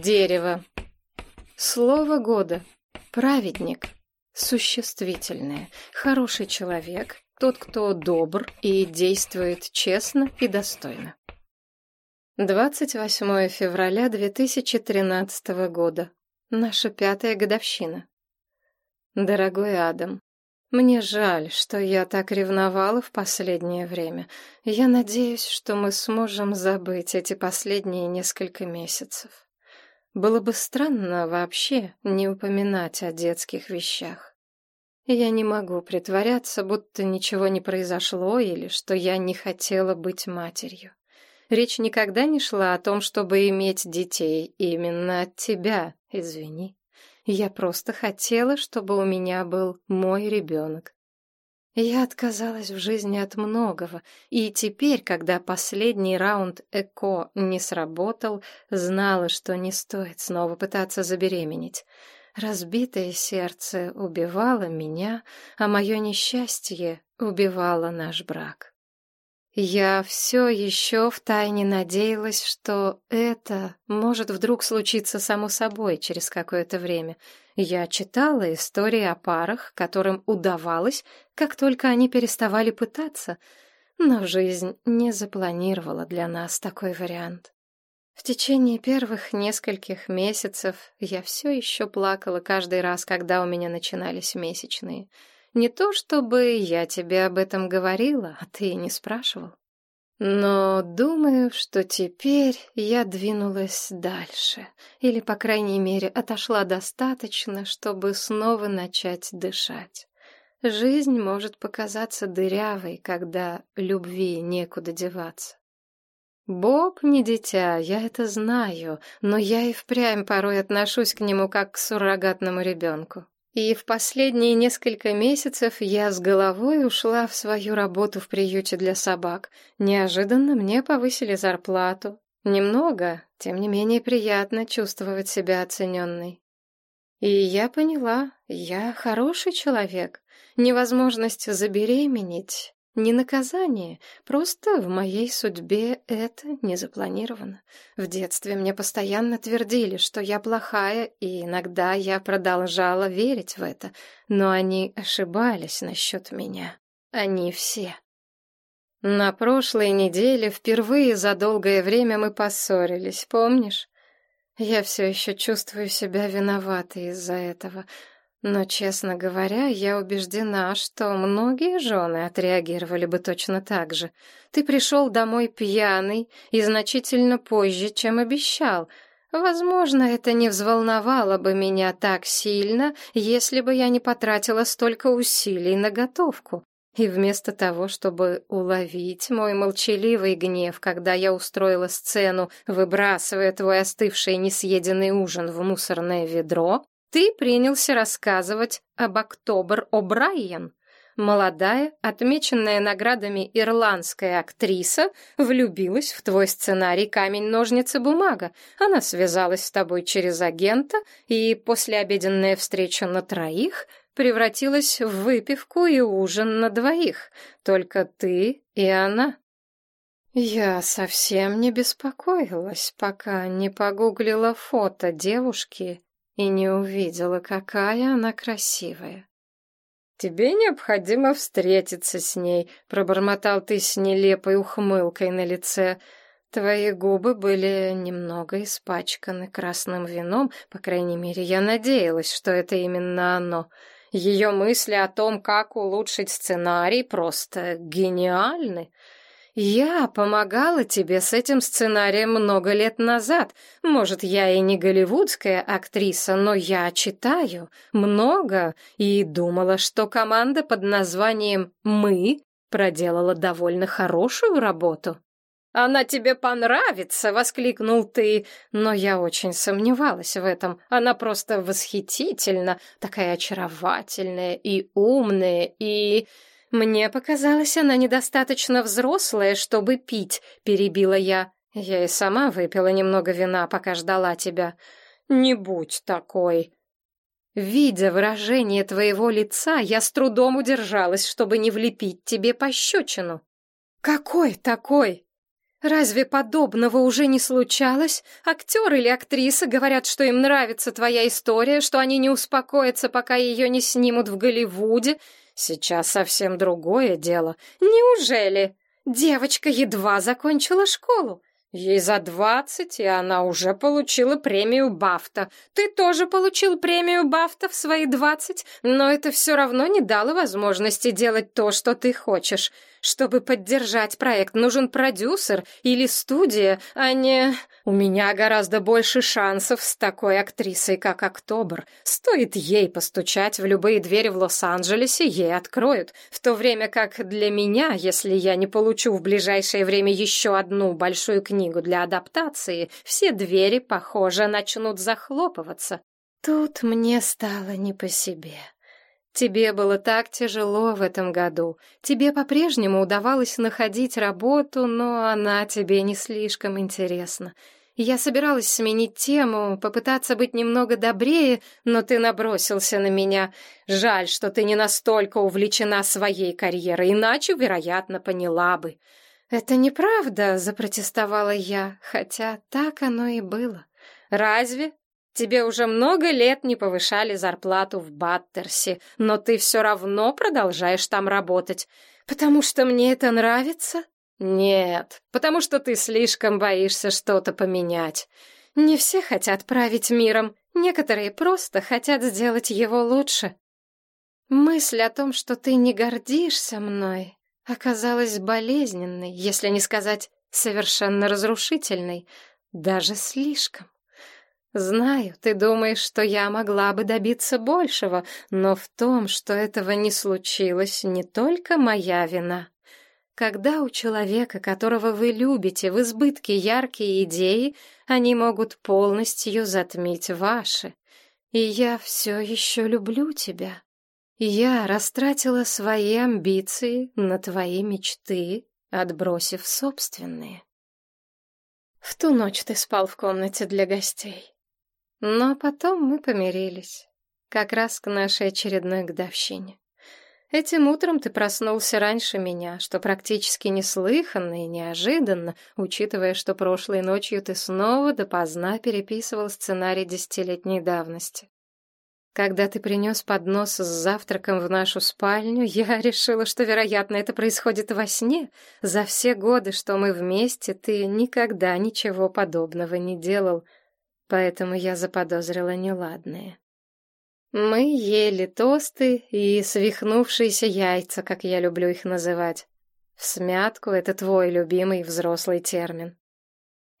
Дерево. Слово года. Праведник. Существительное. Хороший человек. Тот, кто добр и действует честно и достойно. 28 февраля 2013 года. Наша пятая годовщина. Дорогой Адам, мне жаль, что я так ревновала в последнее время. Я надеюсь, что мы сможем забыть эти последние несколько месяцев. Было бы странно вообще не упоминать о детских вещах. Я не могу притворяться, будто ничего не произошло или что я не хотела быть матерью. Речь никогда не шла о том, чтобы иметь детей именно от тебя, извини. Я просто хотела, чтобы у меня был мой ребенок. Я отказалась в жизни от многого, и теперь, когда последний раунд ЭКО не сработал, знала, что не стоит снова пытаться забеременеть. Разбитое сердце убивало меня, а мое несчастье убивало наш брак. Я все еще втайне надеялась, что это может вдруг случиться само собой через какое-то время. Я читала истории о парах, которым удавалось, как только они переставали пытаться, но жизнь не запланировала для нас такой вариант. В течение первых нескольких месяцев я все еще плакала каждый раз, когда у меня начинались месячные — не то чтобы я тебе об этом говорила, а ты не спрашивал. Но думаю, что теперь я двинулась дальше, или, по крайней мере, отошла достаточно, чтобы снова начать дышать. Жизнь может показаться дырявой, когда любви некуда деваться. Боб не дитя, я это знаю, но я и впрямь порой отношусь к нему как к суррогатному ребенку. И в последние несколько месяцев я с головой ушла в свою работу в приюте для собак. Неожиданно мне повысили зарплату. Немного, тем не менее приятно чувствовать себя оцененной. И я поняла, я хороший человек. Невозможность забеременеть не наказание, просто в моей судьбе это не запланировано. В детстве мне постоянно твердили, что я плохая, и иногда я продолжала верить в это, но они ошибались насчет меня. Они все. На прошлой неделе впервые за долгое время мы поссорились, помнишь? Я все еще чувствую себя виноватой из-за этого — но, честно говоря, я убеждена, что многие жены отреагировали бы точно так же. Ты пришел домой пьяный и значительно позже, чем обещал. Возможно, это не взволновало бы меня так сильно, если бы я не потратила столько усилий на готовку. И вместо того, чтобы уловить мой молчаливый гнев, когда я устроила сцену, выбрасывая твой остывший несъеденный ужин в мусорное ведро, ты принялся рассказывать об Октобер О'Брайен. Молодая, отмеченная наградами ирландская актриса влюбилась в твой сценарий «Камень-ножницы-бумага». Она связалась с тобой через агента, и послеобеденная встреча на троих превратилась в выпивку и ужин на двоих. Только ты и она. Я совсем не беспокоилась, пока не погуглила фото девушки и не увидела, какая она красивая. «Тебе необходимо встретиться с ней», — пробормотал ты с нелепой ухмылкой на лице. Твои губы были немного испачканы красным вином, по крайней мере, я надеялась, что это именно оно. Ее мысли о том, как улучшить сценарий, просто гениальны. Я помогала тебе с этим сценарием много лет назад. Может, я и не голливудская актриса, но я читаю много и думала, что команда под названием «Мы» проделала довольно хорошую работу. «Она тебе понравится!» — воскликнул ты. Но я очень сомневалась в этом. Она просто восхитительна, такая очаровательная и умная, и... «Мне показалось, она недостаточно взрослая, чтобы пить», — перебила я. «Я и сама выпила немного вина, пока ждала тебя». «Не будь такой». Видя выражение твоего лица, я с трудом удержалась, чтобы не влепить тебе пощечину. «Какой такой?» Разве подобного уже не случалось? Актер или актриса говорят, что им нравится твоя история, что они не успокоятся, пока ее не снимут в Голливуде. Сейчас совсем другое дело. Неужели? Девочка едва закончила школу. Ей за двадцать, и она уже получила премию Бафта. Ты тоже получил премию Бафта в свои двадцать, но это все равно не дало возможности делать то, что ты хочешь. Чтобы поддержать проект, нужен продюсер или студия, а не... У меня гораздо больше шансов с такой актрисой, как Октобер. Стоит ей постучать в любые двери в Лос-Анджелесе, ей откроют. В то время как для меня, если я не получу в ближайшее время еще одну большую книгу для адаптации, все двери, похоже, начнут захлопываться. Тут мне стало не по себе. Тебе было так тяжело в этом году. Тебе по-прежнему удавалось находить работу, но она тебе не слишком интересна. Я собиралась сменить тему, попытаться быть немного добрее, но ты набросился на меня. Жаль, что ты не настолько увлечена своей карьерой, иначе, вероятно, поняла бы. Это неправда, запротестовала я, хотя так оно и было. Разве? Тебе уже много лет не повышали зарплату в Баттерсе, но ты все равно продолжаешь там работать. Потому что мне это нравится? Нет, потому что ты слишком боишься что-то поменять. Не все хотят править миром, некоторые просто хотят сделать его лучше. Мысль о том, что ты не гордишься мной, оказалась болезненной, если не сказать совершенно разрушительной, даже слишком. Знаю, ты думаешь, что я могла бы добиться большего, но в том, что этого не случилось, не только моя вина. Когда у человека, которого вы любите, в избытке яркие идеи, они могут полностью затмить ваши. И я все еще люблю тебя. Я растратила свои амбиции на твои мечты, отбросив собственные. В ту ночь ты спал в комнате для гостей. Но потом мы помирились, как раз к нашей очередной годовщине. Этим утром ты проснулся раньше меня, что практически неслыханно и неожиданно, учитывая, что прошлой ночью ты снова допоздна переписывал сценарий десятилетней давности. Когда ты принес поднос с завтраком в нашу спальню, я решила, что, вероятно, это происходит во сне. За все годы, что мы вместе, ты никогда ничего подобного не делал — поэтому я заподозрила неладное. Мы ели тосты и свихнувшиеся яйца, как я люблю их называть. В смятку — это твой любимый взрослый термин.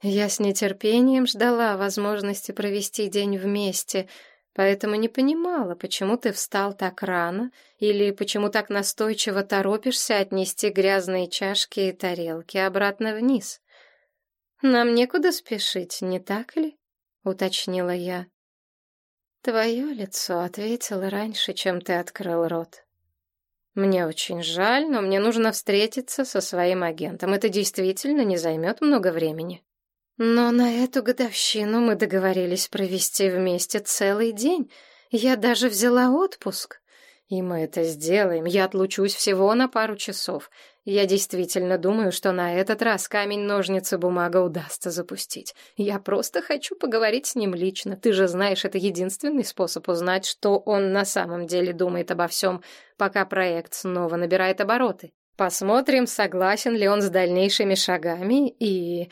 Я с нетерпением ждала возможности провести день вместе, поэтому не понимала, почему ты встал так рано или почему так настойчиво торопишься отнести грязные чашки и тарелки обратно вниз. Нам некуда спешить, не так ли? — уточнила я. «Твое лицо ответило раньше, чем ты открыл рот. Мне очень жаль, но мне нужно встретиться со своим агентом. Это действительно не займет много времени. Но на эту годовщину мы договорились провести вместе целый день. Я даже взяла отпуск. И мы это сделаем. Я отлучусь всего на пару часов. Я действительно думаю, что на этот раз камень, ножницы, бумага удастся запустить. Я просто хочу поговорить с ним лично. Ты же знаешь, это единственный способ узнать, что он на самом деле думает обо всем, пока проект снова набирает обороты. Посмотрим, согласен ли он с дальнейшими шагами и...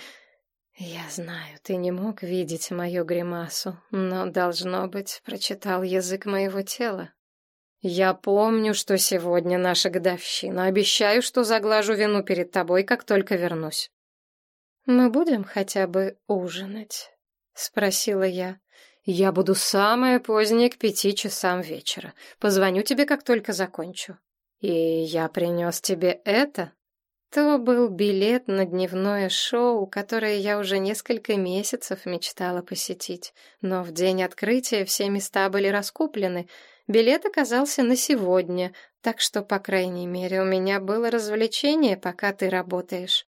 Я знаю, ты не мог видеть мою гримасу, но, должно быть, прочитал язык моего тела. «Я помню, что сегодня наша годовщина. Обещаю, что заглажу вину перед тобой, как только вернусь». «Мы будем хотя бы ужинать?» — спросила я. «Я буду самое позднее к пяти часам вечера. Позвоню тебе, как только закончу». «И я принес тебе это?» То был билет на дневное шоу, которое я уже несколько месяцев мечтала посетить. Но в день открытия все места были раскуплены — Билет оказался на сегодня, так что, по крайней мере, у меня было развлечение, пока ты работаешь.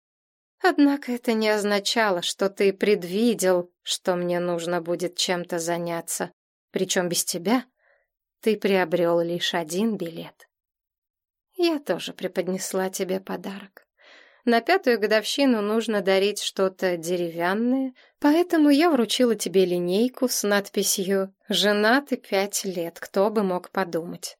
Однако это не означало, что ты предвидел, что мне нужно будет чем-то заняться. Причем без тебя ты приобрел лишь один билет. Я тоже преподнесла тебе подарок. На пятую годовщину нужно дарить что-то деревянное, поэтому я вручила тебе линейку с надписью «Женаты пять лет, кто бы мог подумать».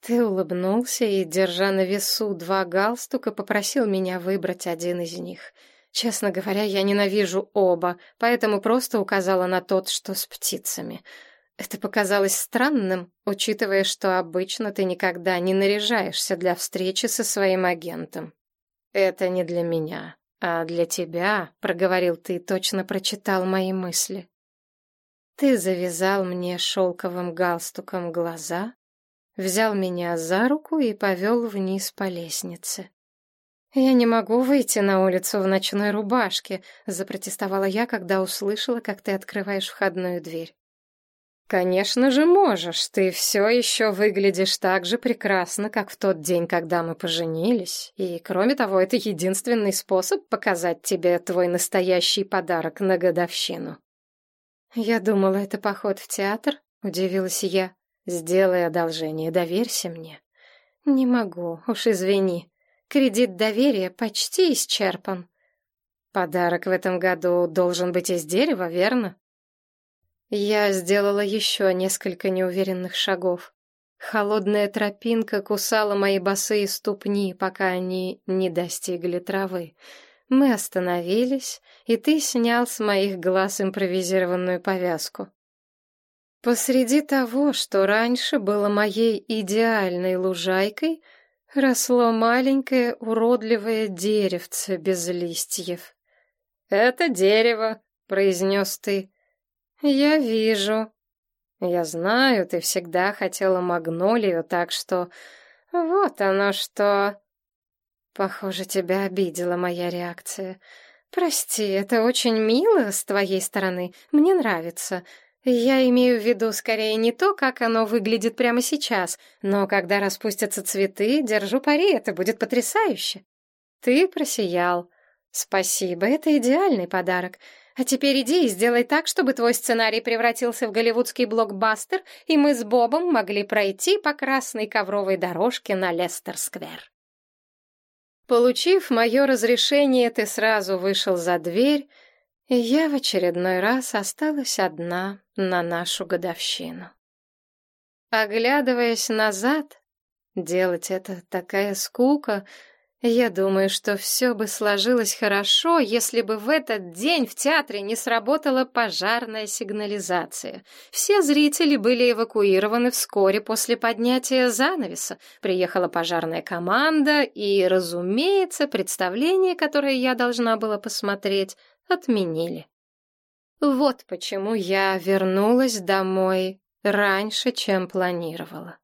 Ты улыбнулся и, держа на весу два галстука, попросил меня выбрать один из них. Честно говоря, я ненавижу оба, поэтому просто указала на тот, что с птицами. Это показалось странным, учитывая, что обычно ты никогда не наряжаешься для встречи со своим агентом. «Это не для меня, а для тебя», — проговорил ты, точно прочитал мои мысли. Ты завязал мне шелковым галстуком глаза, взял меня за руку и повел вниз по лестнице. «Я не могу выйти на улицу в ночной рубашке», — запротестовала я, когда услышала, как ты открываешь входную дверь. «Конечно же можешь, ты все еще выглядишь так же прекрасно, как в тот день, когда мы поженились, и, кроме того, это единственный способ показать тебе твой настоящий подарок на годовщину». «Я думала, это поход в театр», — удивилась я. Сделай одолжение, доверься мне. Не могу, уж извини. Кредит доверия почти исчерпан. Подарок в этом году должен быть из дерева, верно? Я сделала еще несколько неуверенных шагов. Холодная тропинка кусала мои босые ступни, пока они не достигли травы. Мы остановились, и ты снял с моих глаз импровизированную повязку. Посреди того, что раньше было моей идеальной лужайкой, росло маленькое уродливое деревце без листьев. «Это дерево», — произнес ты. «Я вижу». «Я знаю, ты всегда хотела магнолию, так что...» «Вот оно что...» Похоже, тебя обидела моя реакция. «Прости, это очень мило с твоей стороны. Мне нравится. Я имею в виду скорее не то, как оно выглядит прямо сейчас, но когда распустятся цветы, держу пари, это будет потрясающе. Ты просиял. Спасибо, это идеальный подарок. А теперь иди и сделай так, чтобы твой сценарий превратился в голливудский блокбастер, и мы с Бобом могли пройти по красной ковровой дорожке на Лестер-сквер. Получив мое разрешение, ты сразу вышел за дверь, и я в очередной раз осталась одна на нашу годовщину. Оглядываясь назад, делать это такая скука, я думаю, что все бы сложилось хорошо, если бы в этот день в театре не сработала пожарная сигнализация. Все зрители были эвакуированы вскоре после поднятия занавеса. Приехала пожарная команда, и, разумеется, представление, которое я должна была посмотреть, отменили. Вот почему я вернулась домой раньше, чем планировала.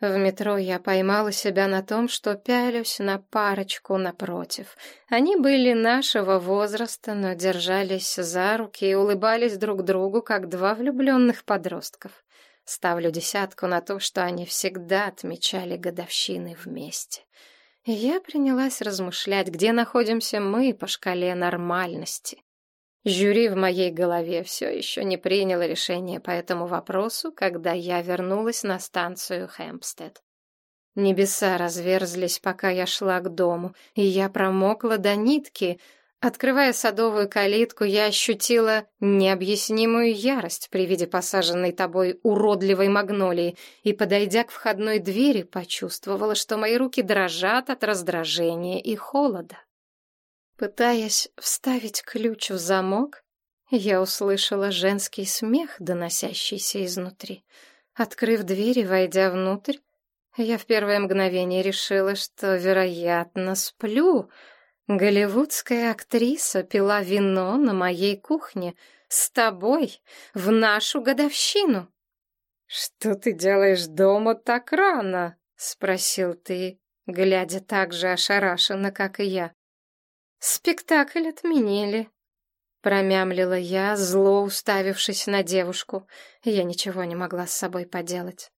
В метро я поймала себя на том, что пялюсь на парочку напротив. Они были нашего возраста, но держались за руки и улыбались друг другу, как два влюбленных подростков. Ставлю десятку на то, что они всегда отмечали годовщины вместе. Я принялась размышлять, где находимся мы по шкале нормальности. Жюри в моей голове все еще не приняло решение по этому вопросу, когда я вернулась на станцию Хэмпстед. Небеса разверзлись, пока я шла к дому, и я промокла до нитки. Открывая садовую калитку, я ощутила необъяснимую ярость при виде посаженной тобой уродливой магнолии и, подойдя к входной двери, почувствовала, что мои руки дрожат от раздражения и холода. Пытаясь вставить ключ в замок, я услышала женский смех, доносящийся изнутри. Открыв дверь и войдя внутрь, я в первое мгновение решила, что, вероятно, сплю. Голливудская актриса пила вино на моей кухне с тобой в нашу годовщину. «Что ты делаешь дома так рано?» — спросил ты, глядя так же ошарашенно, как и я. «Спектакль отменили», — промямлила я, зло уставившись на девушку. Я ничего не могла с собой поделать.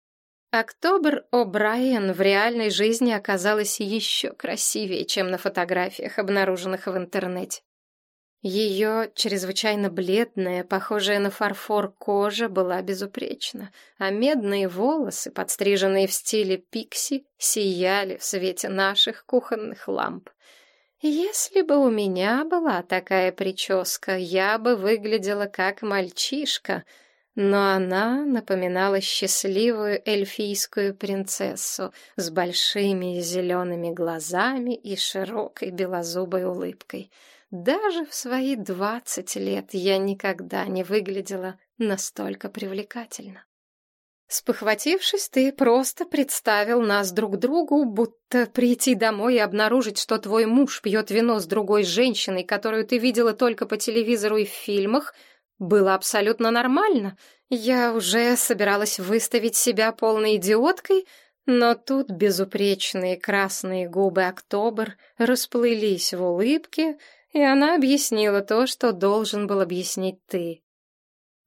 Октобер О'Брайен в реальной жизни оказалась еще красивее, чем на фотографиях, обнаруженных в интернете. Ее чрезвычайно бледная, похожая на фарфор кожа была безупречна, а медные волосы, подстриженные в стиле пикси, сияли в свете наших кухонных ламп. Если бы у меня была такая прическа, я бы выглядела как мальчишка, но она напоминала счастливую эльфийскую принцессу с большими зелеными глазами и широкой белозубой улыбкой. Даже в свои двадцать лет я никогда не выглядела настолько привлекательно. Спохватившись, ты просто представил нас друг другу, будто прийти домой и обнаружить, что твой муж пьет вино с другой женщиной, которую ты видела только по телевизору и в фильмах, было абсолютно нормально. Я уже собиралась выставить себя полной идиоткой, но тут безупречные красные губы Октобер расплылись в улыбке, и она объяснила то, что должен был объяснить ты.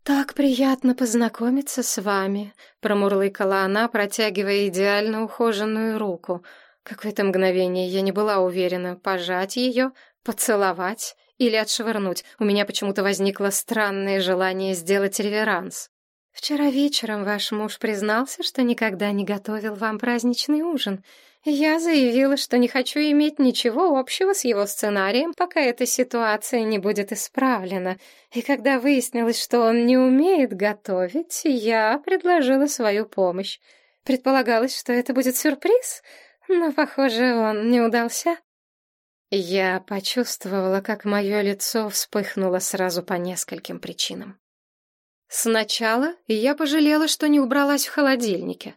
«Так приятно познакомиться с вами», — промурлыкала она, протягивая идеально ухоженную руку. Какое-то мгновение я не была уверена, пожать ее, поцеловать или отшвырнуть. У меня почему-то возникло странное желание сделать реверанс. «Вчера вечером ваш муж признался, что никогда не готовил вам праздничный ужин. Я заявила, что не хочу иметь ничего общего с его сценарием, пока эта ситуация не будет исправлена. И когда выяснилось, что он не умеет готовить, я предложила свою помощь. Предполагалось, что это будет сюрприз, но, похоже, он не удался. Я почувствовала, как мое лицо вспыхнуло сразу по нескольким причинам. Сначала я пожалела, что не убралась в холодильнике.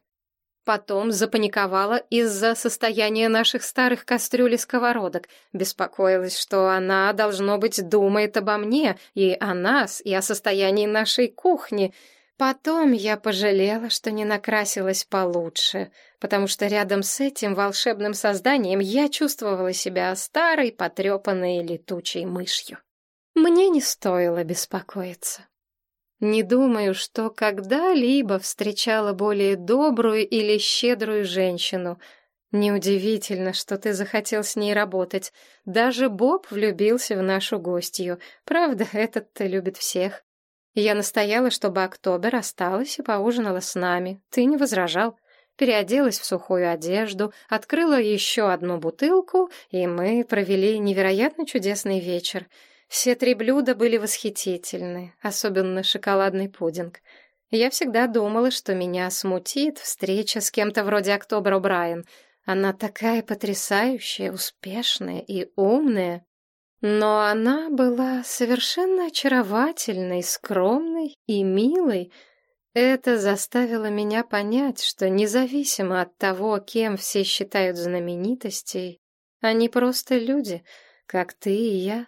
Потом запаниковала из-за состояния наших старых кастрюль и сковородок. Беспокоилась, что она, должно быть, думает обо мне и о нас, и о состоянии нашей кухни. Потом я пожалела, что не накрасилась получше, потому что рядом с этим волшебным созданием я чувствовала себя старой, потрепанной летучей мышью. Мне не стоило беспокоиться. Не думаю, что когда-либо встречала более добрую или щедрую женщину. Неудивительно, что ты захотел с ней работать. Даже Боб влюбился в нашу гостью. Правда, этот-то любит всех. Я настояла, чтобы Октобер осталась и поужинала с нами. Ты не возражал. Переоделась в сухую одежду, открыла еще одну бутылку, и мы провели невероятно чудесный вечер — все три блюда были восхитительны, особенно шоколадный пудинг. Я всегда думала, что меня смутит встреча с кем-то вроде Октобер О'Брайен. Она такая потрясающая, успешная и умная. Но она была совершенно очаровательной, скромной и милой. Это заставило меня понять, что независимо от того, кем все считают знаменитостей, они просто люди, как ты и я,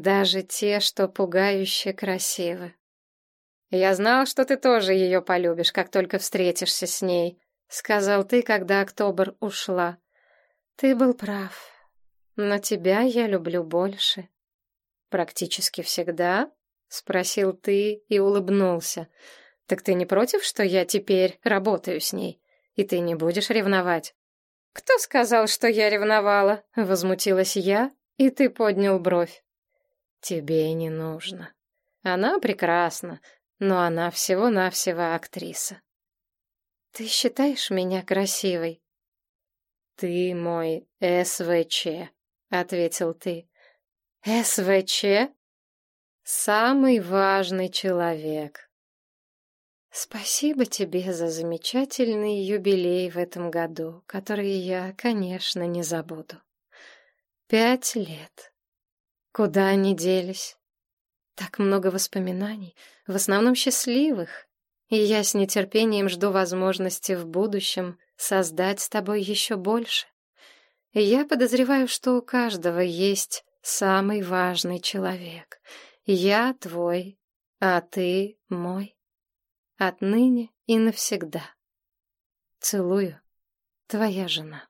даже те, что пугающе красивы. «Я знал, что ты тоже ее полюбишь, как только встретишься с ней», — сказал ты, когда Октобер ушла. «Ты был прав, но тебя я люблю больше». «Практически всегда?» — спросил ты и улыбнулся. «Так ты не против, что я теперь работаю с ней? И ты не будешь ревновать?» «Кто сказал, что я ревновала?» — возмутилась я, и ты поднял бровь. Тебе не нужно. Она прекрасна, но она всего-навсего актриса. Ты считаешь меня красивой? Ты мой СВЧ, ответил ты. СВЧ? Самый важный человек. Спасибо тебе за замечательный юбилей в этом году, который я, конечно, не забуду. Пять лет. Куда они делись? Так много воспоминаний, в основном счастливых, и я с нетерпением жду возможности в будущем создать с тобой еще больше. я подозреваю, что у каждого есть самый важный человек. Я твой, а ты мой. Отныне и навсегда. Целую, твоя жена.